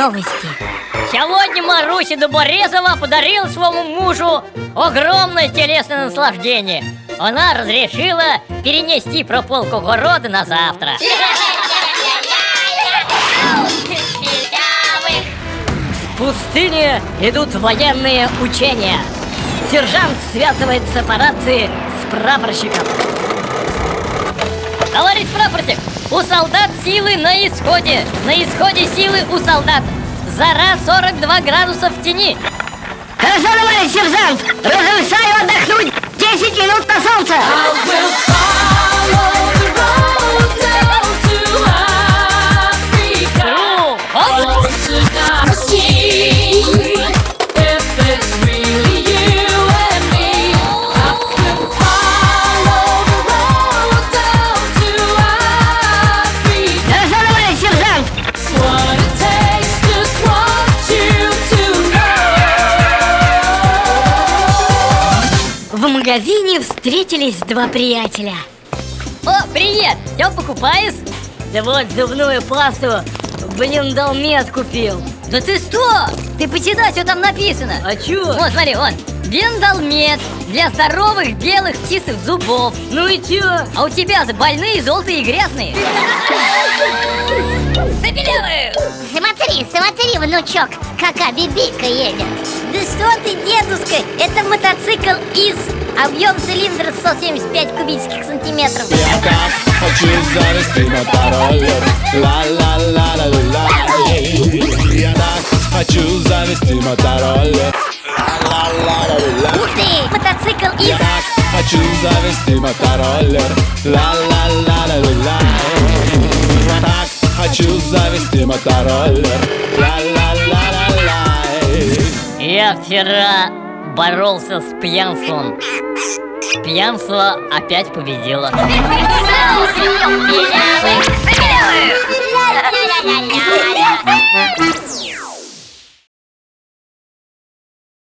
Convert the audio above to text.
новости. Сегодня Маруся Дуборезова подарила своему мужу огромное телесное наслаждение. Она разрешила перенести прополку города на завтра. В пустыне идут военные учения. Сержант связывается по рации с прапорщиком. Товарищ прапорщик, силы на исходе. На исходе силы у солдат. Зара 42 градуса в тени. Хорошо, товарищ сержант! Разрешаю отдохнуть 10 минут на солнце! Магазине встретились два приятеля. О, привет! Все покупаешь? Да вот зубную пасту, блин, долмет купил. Да ты что? Ты почитай, что там написано. А чё? Вот, смотри, вон. Бендалмет для здоровых белых чистых зубов. Ну и чё? А у тебя же больные, желтые и грязные. Забелевые! Смотри, смотри, внучок, какая бибика едет. Да что ты, дедушка, это мотоцикл из объем цилиндра 175 кубических сантиметров. Я так хочу завести мотороллер Ла-ла-ла-ла-ла Я так хочу завести мотороллер Ух ты, мотоцикл из... Я так хочу завести мотороллер Ла-ла-ла-ла-ла Я так хочу завести мотороллер Ла-ла-ла-ла-ла Я вчера боролся с пьянством. Пьянство опять победило.